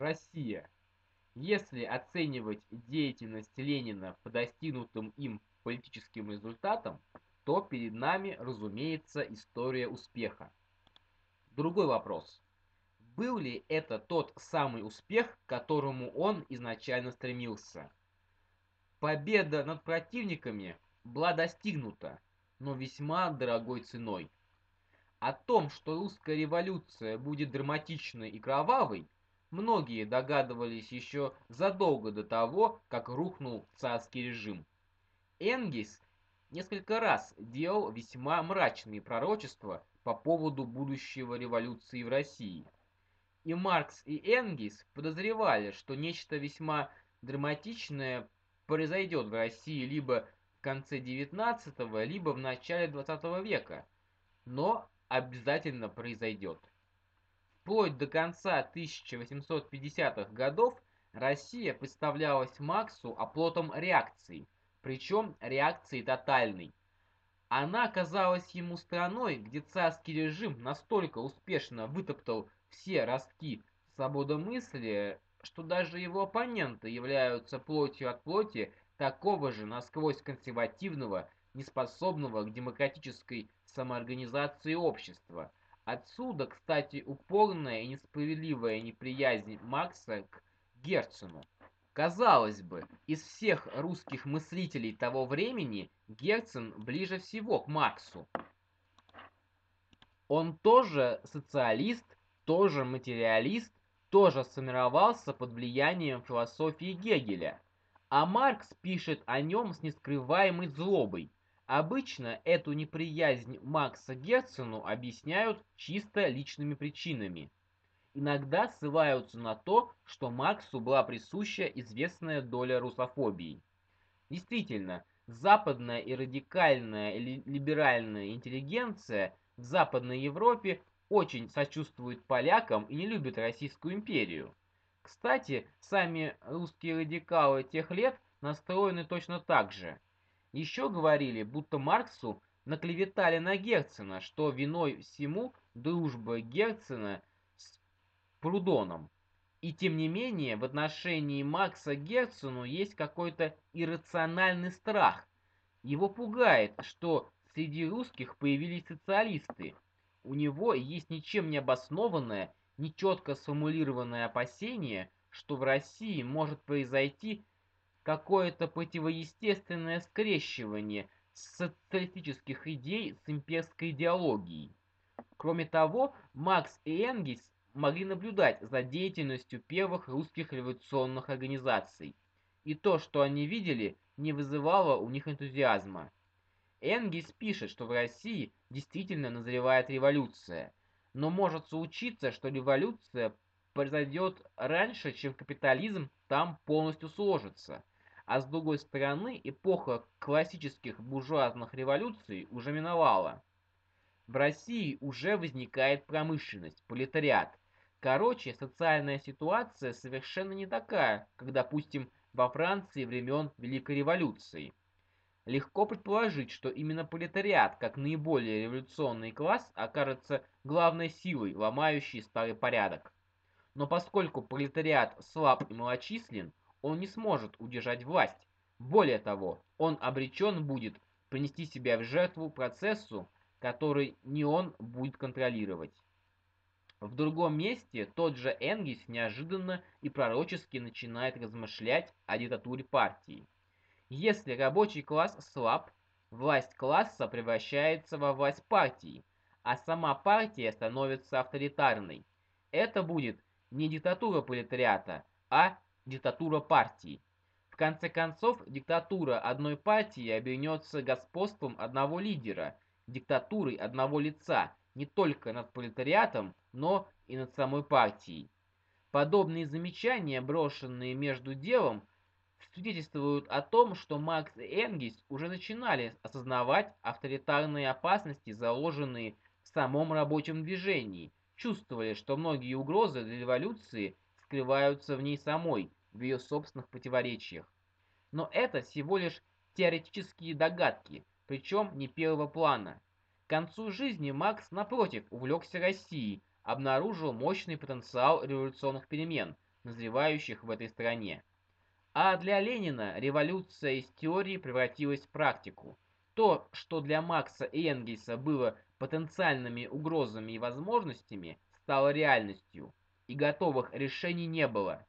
Россия. Если оценивать деятельность Ленина по достигнутым им политическим результатам, то перед нами, разумеется, история успеха. Другой вопрос. Был ли это тот самый успех, к которому он изначально стремился? Победа над противниками была достигнута, но весьма дорогой ценой. О том, что русская революция будет драматичной и кровавой, многие догадывались еще задолго до того, как рухнул царский режим. Энгельс несколько раз делал весьма мрачные пророчества по поводу будущего революции в России. И Маркс и Энгельс подозревали, что нечто весьма драматичное произойдет в России либо в конце XIX, либо в начале XX века, но обязательно произойдет. Вплоть до конца 1850-х годов Россия представлялась Максу оплотом реакции, причем реакции тотальной. Она оказалась ему страной, где царский режим настолько успешно вытоптал все ростки свободомыслия, что даже его оппоненты являются плотью от плоти такого же насквозь консервативного, неспособного к демократической самоорганизации общества. Отсюда, кстати, упорная и несправедливая неприязнь Маркса к Герцену. Казалось бы, из всех русских мыслителей того времени Герцен ближе всего к Марксу. Он тоже социалист, тоже материалист, тоже сформировался под влиянием философии Гегеля, а Маркс пишет о нем с нескрываемой злобой. Обычно эту неприязнь Макса Герцену объясняют чисто личными причинами. Иногда ссылаются на то, что Марксу была присуща известная доля русофобии. Действительно, западная и радикальная либеральная интеллигенция в Западной Европе очень сочувствует полякам и не любит Российскую империю. Кстати, сами русские радикалы тех лет настроены точно так же. Еще говорили, будто Марксу наклеветали на Герцена, что виной всему дружба Герцена с Прудоном. И тем не менее, в отношении Макса Герцену есть какой-то иррациональный страх. Его пугает, что среди русских появились социалисты, у него есть ничем не обоснованное, нечетко сформулированное опасение, что в России может произойти какое-то противоестественное скрещивание социалистических идей с имперской идеологией. Кроме того, Макс и Энгельс могли наблюдать за деятельностью первых русских революционных организаций, и то, что они видели, не вызывало у них энтузиазма. Энгельс пишет, что в России действительно назревает революция, но может случиться, что революция произойдет раньше, чем капитализм там полностью сложится. А с другой стороны, эпоха классических буржуазных революций уже миновала. В России уже возникает промышленность, пролетариат. Короче, социальная ситуация совершенно не такая, как, допустим, во Франции времен Великой революции. Легко предположить, что именно пролетариат, как наиболее революционный класс, окажется главной силой, ломающей старый порядок. Но поскольку пролетариат слаб и малочислен, он не сможет удержать власть. Более того, он обречен будет принести себя в жертву процессу, который не он будет контролировать. В другом месте тот же Энгельс неожиданно и пророчески начинает размышлять о диктатуре партии. Если рабочий класс слаб, власть класса превращается во власть партии, а сама партия становится авторитарной. Это будет не диктатура пролетариата, а диктатура партии. В конце концов, диктатура одной партии обернется господством одного лидера, диктатурой одного лица, не только над пролетариатом, но и над самой партией. Подобные замечания, брошенные между делом, свидетельствуют о том, что Маркс и Энгельс уже начинали осознавать авторитарные опасности, заложенные в самом рабочем движении, чувствовали, что многие угрозы для революции скрываются в ней самой, в ее собственных противоречиях. Но это всего лишь теоретические догадки, причем не первого плана. К концу жизни Маркс, напротив, увлекся Россией, обнаружил мощный потенциал революционных перемен, назревающих в этой стране. А для Ленина революция из теории превратилась в практику. То, что для Макса и Энгельса было потенциальными угрозами и возможностями, стало реальностью, и готовых решений не было.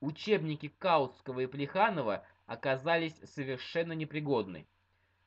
Учебники Каутского и Плеханова оказались совершенно непригодны.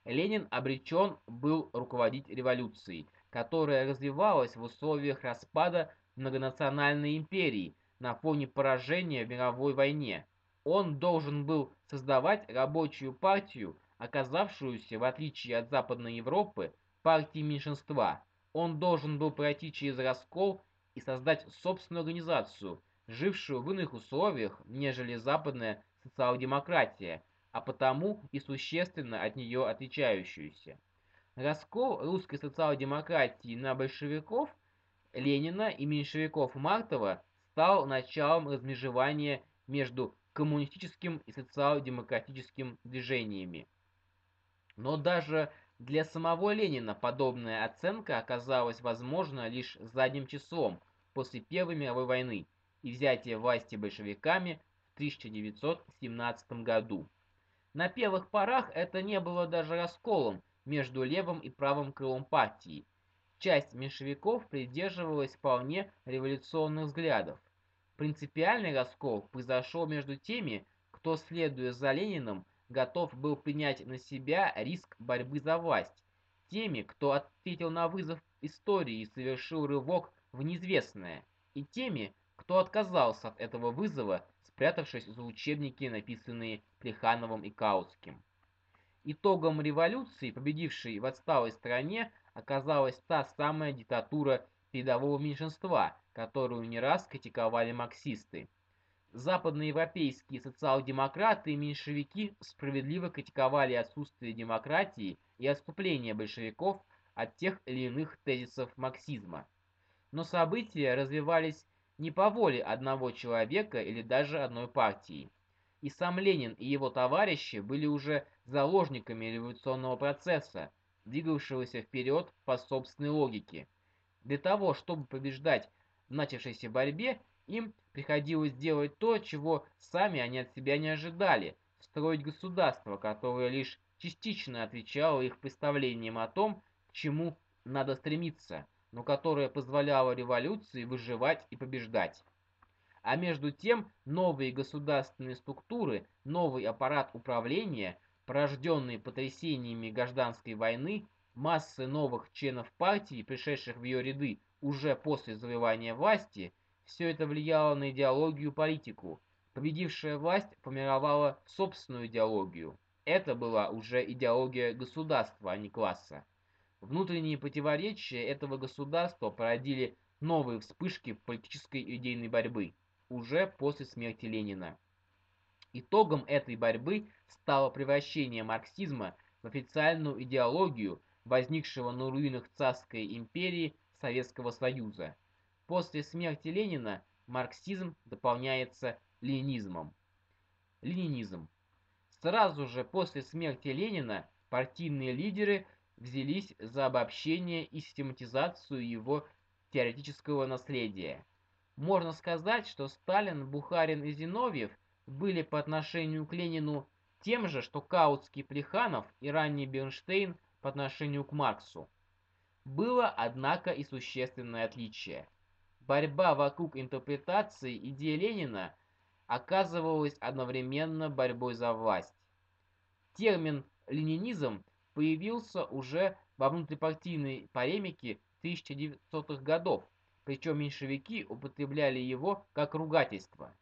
Ленин обречен был руководить революцией, которая развивалась в условиях распада многонациональной империи на фоне поражения в мировой войне. Он должен был создавать рабочую партию, оказавшуюся, в отличие от Западной Европы, партией меньшинства. Он должен был пройти через раскол и создать собственную организацию, жившую в иных условиях, нежели западная социал-демократия, а потому и существенно от нее отличающуюся. Раскол русской социал-демократии на большевиков Ленина и меньшевиков Мартова стал началом размежевания между коммунистическим и социал-демократическим движениями. Но даже для самого Ленина подобная оценка оказалась возможна лишь задним числом после Первой мировой войны и взятия власти большевиками в 1917 году. На первых порах это не было даже расколом между левым и правым крылом партии. Часть меньшевиков придерживалась вполне революционных взглядов. Принципиальный раскол произошел между теми, кто, следуя за Лениным, готов был принять на себя риск борьбы за власть, теми, кто ответил на вызов истории и совершил рывок в неизвестное, и теми, кто отказался от этого вызова, спрятавшись за учебники, написанные Плехановым и Каутским. Итогом революции, победившей в отсталой стране, оказалась та самая диктатура передового меньшинства, которую не раз критиковали марксисты. Западноевропейские социал-демократы и меньшевики справедливо критиковали отсутствие демократии и отступление большевиков от тех или иных тезисов марксизма. Но события развивались не по воле одного человека или даже одной партии. И сам Ленин и его товарищи были уже заложниками революционного процесса, двигавшегося вперед по собственной логике. Для того, чтобы побеждать в начавшейся борьбе, им приходилось делать то, чего сами они от себя не ожидали – строить государство, которое лишь частично отвечало их представлениям о том, к чему надо стремиться, но которое позволяло революции выживать и побеждать. А между тем новые государственные структуры, новый аппарат управления, порожденный потрясениями гражданской войны, массы новых членов партии, пришедших в ее ряды уже после завоевания власти – все это влияло на идеологию политику. Победившая власть формировала собственную идеологию. Это была уже идеология государства, а не класса. Внутренние противоречия этого государства породили новые вспышки политической идейной борьбы, уже после смерти Ленина. Итогом этой борьбы стало превращение марксизма в официальную идеологию, возникшего на руинах царской империи Советского Союза. После смерти Ленина марксизм дополняется ленинизмом. Ленинизм. Сразу же после смерти Ленина партийные лидеры взялись за обобщение и систематизацию его теоретического наследия. Можно сказать, что Сталин, Бухарин и Зиновьев были по отношению к Ленину тем же, что Каутский Плеханов и ранний Бернштейн по отношению к Марксу. Было, однако, и существенное отличие – Борьба вокруг интерпретации идеи Ленина оказывалась одновременно борьбой за власть. Термин «ленинизм» появился уже во внутрипартийной полемике 1900-х годов, причем меньшевики употребляли его как ругательство.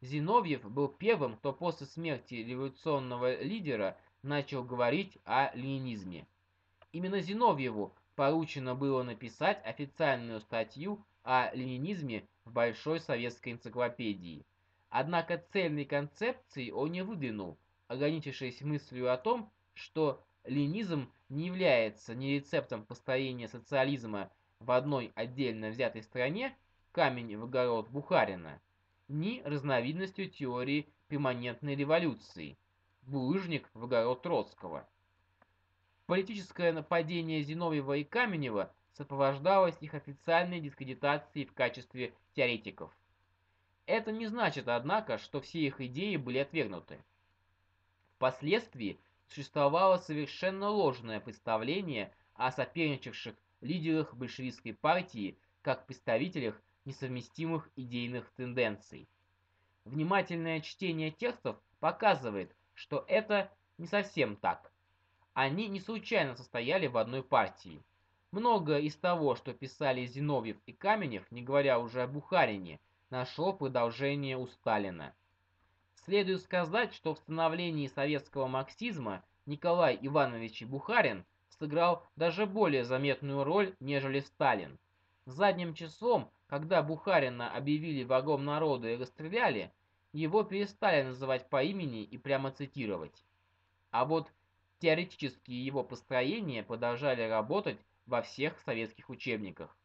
Зиновьев был первым, кто после смерти революционного лидера начал говорить о ленинизме. Именно Зиновьеву поручено было написать официальную статью о ленинизме в Большой советской энциклопедии. Однако цельной концепции он не выдвинул, ограничившись мыслью о том, что ленизм не является ни рецептом построения социализма в одной отдельно взятой стране, камень в огород Бухарина, ни разновидностью теории перманентной революции, булыжник в огород Троцкого. Политическое нападение Зиновьева и Каменева сопровождалось их официальной дискредитацией в качестве теоретиков. Это не значит, однако, что все их идеи были отвергнуты. Впоследствии существовало совершенно ложное представление о соперничавших лидерах большевистской партии как представителях несовместимых идейных тенденций. Внимательное чтение текстов показывает, что это не совсем так. Они не случайно состояли в одной партии. Многое из того, что писали Зиновьев и Каменев, не говоря уже о Бухарине, нашло продолжение у Сталина. Следует сказать, что в становлении советского марксизма Николай Иванович Бухарин сыграл даже более заметную роль, нежели Сталин. Задним числом, когда Бухарина объявили врагом народа и расстреляли, его перестали называть по имени и прямо цитировать. А вот теоретические его построения продолжали работать во всех советских учебниках.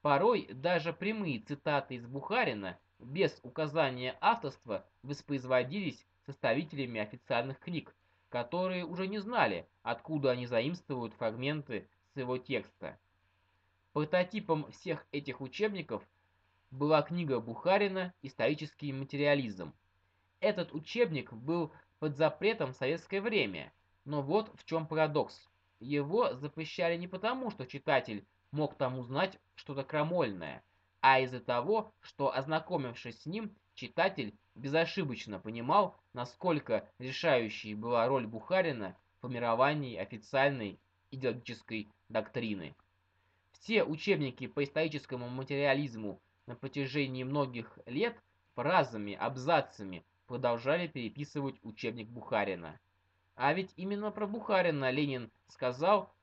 Порой даже прямые цитаты из Бухарина без указания авторства воспроизводились составителями официальных книг, которые уже не знали, откуда они заимствуют фрагменты с его текста. Прототипом всех этих учебников была книга Бухарина «Исторический материализм». Этот учебник был под запретом в советское время, но вот в чем парадокс. Его запрещали не потому, что читатель мог там узнать что-то крамольное, а из-за того, что, ознакомившись с ним, читатель безошибочно понимал, насколько решающей была роль Бухарина в формировании официальной идеологической доктрины. Все учебники по историческому материализму на протяжении многих лет фразами, абзацами продолжали переписывать учебник Бухарина. А ведь именно про Бухарина Ленин сказал,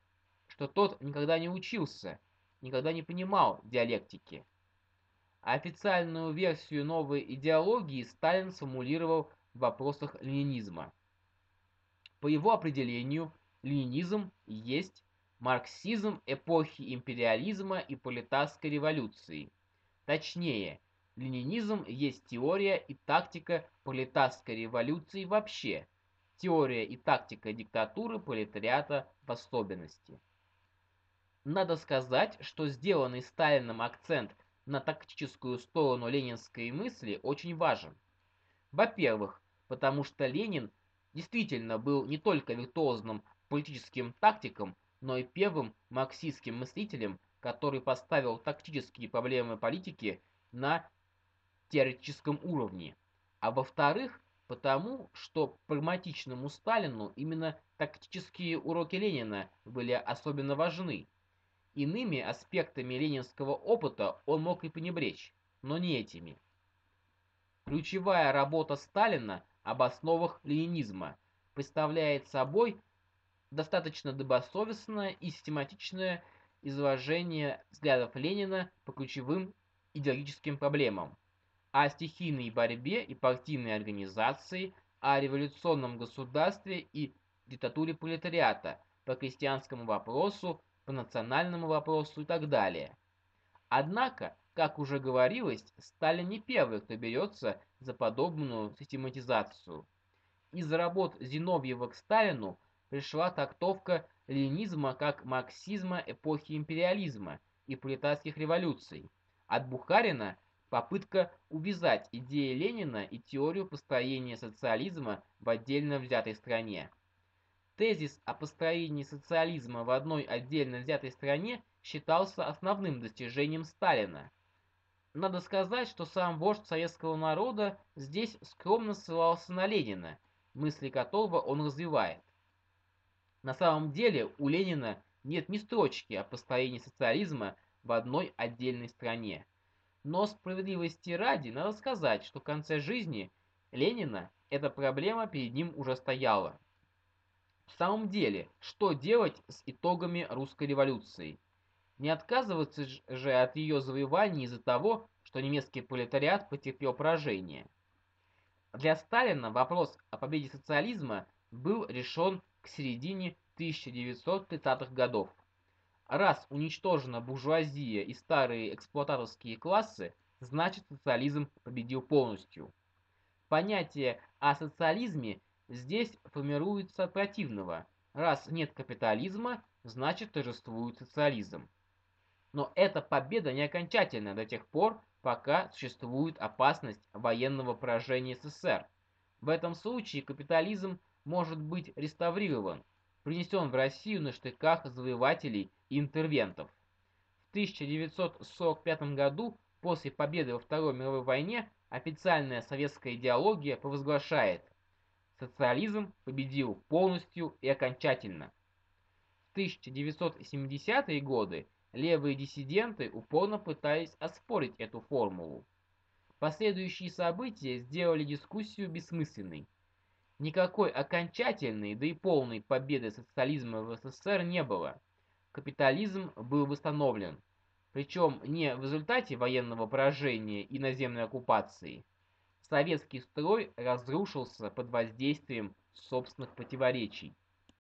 что тот никогда не учился, никогда не понимал диалектики. Официальную версию новой идеологии Сталин сформулировал в вопросах ленинизма. По его определению, ленинизм есть марксизм эпохи империализма и пролетарской революции. Точнее, ленинизм есть теория и тактика пролетарской революции вообще, теория и тактика диктатуры пролетариата в особенности. Надо сказать, что сделанный Сталином акцент на тактическую сторону ленинской мысли очень важен. Во-первых, потому что Ленин действительно был не только виртуозным политическим тактиком, но и первым марксистским мыслителем, который поставил тактические проблемы политики на теоретическом уровне. А во-вторых, потому что прагматичному Сталину именно тактические уроки Ленина были особенно важны. Иными аспектами ленинского опыта он мог и пренебречь, но не этими. Ключевая работа Сталина об основах ленинизма представляет собой достаточно добросовестное и систематичное изложение взглядов Ленина по ключевым идеологическим проблемам, о стихийной борьбе и партийной организации, о революционном государстве и диктатуре пролетариата, по крестьянскому вопросу, по национальному вопросу и так далее. Однако, как уже говорилось, Сталин не первый, кто берется за подобную систематизацию. Из работ Зиновьева к Сталину пришла трактовка ленизма как марксизма эпохи империализма и пролетарских революций. От Бухарина попытка увязать идеи Ленина и теорию построения социализма в отдельно взятой стране. Тезис о построении социализма в одной отдельно взятой стране считался основным достижением Сталина. Надо сказать, что сам вождь советского народа здесь скромно ссылался на Ленина, мысли которого он развивает. На самом деле у Ленина нет ни строчки о построении социализма в одной отдельной стране. Но справедливости ради надо сказать, что в конце жизни Ленина эта проблема перед ним уже стояла. В самом деле, что делать с итогами русской революции? Не отказываться же от ее завоеваний из-за того, что немецкий пролетариат потерпел поражение. Для Сталина вопрос о победе социализма был решен к середине 1930-х годов. Раз уничтожена буржуазия и старые эксплуататорские классы, значит социализм победил полностью. Понятие о социализме Здесь формируется противного. Раз нет капитализма, значит торжествует социализм. Но эта победа не окончательна до тех пор, пока существует опасность военного поражения СССР. В этом случае капитализм может быть реставрирован, принесен в Россию на штыках завоевателей и интервентов. В 1945 году, после победы во Второй мировой войне, официальная советская идеология провозглашает «Социализм победил полностью и окончательно». В 1970-е годы левые диссиденты упорно пытались оспорить эту формулу. Последующие события сделали дискуссию бессмысленной. Никакой окончательной, да и полной победы социализма в СССР не было. Капитализм был восстановлен, причем не в результате военного поражения и наземной оккупации. Советский строй разрушился под воздействием собственных противоречий.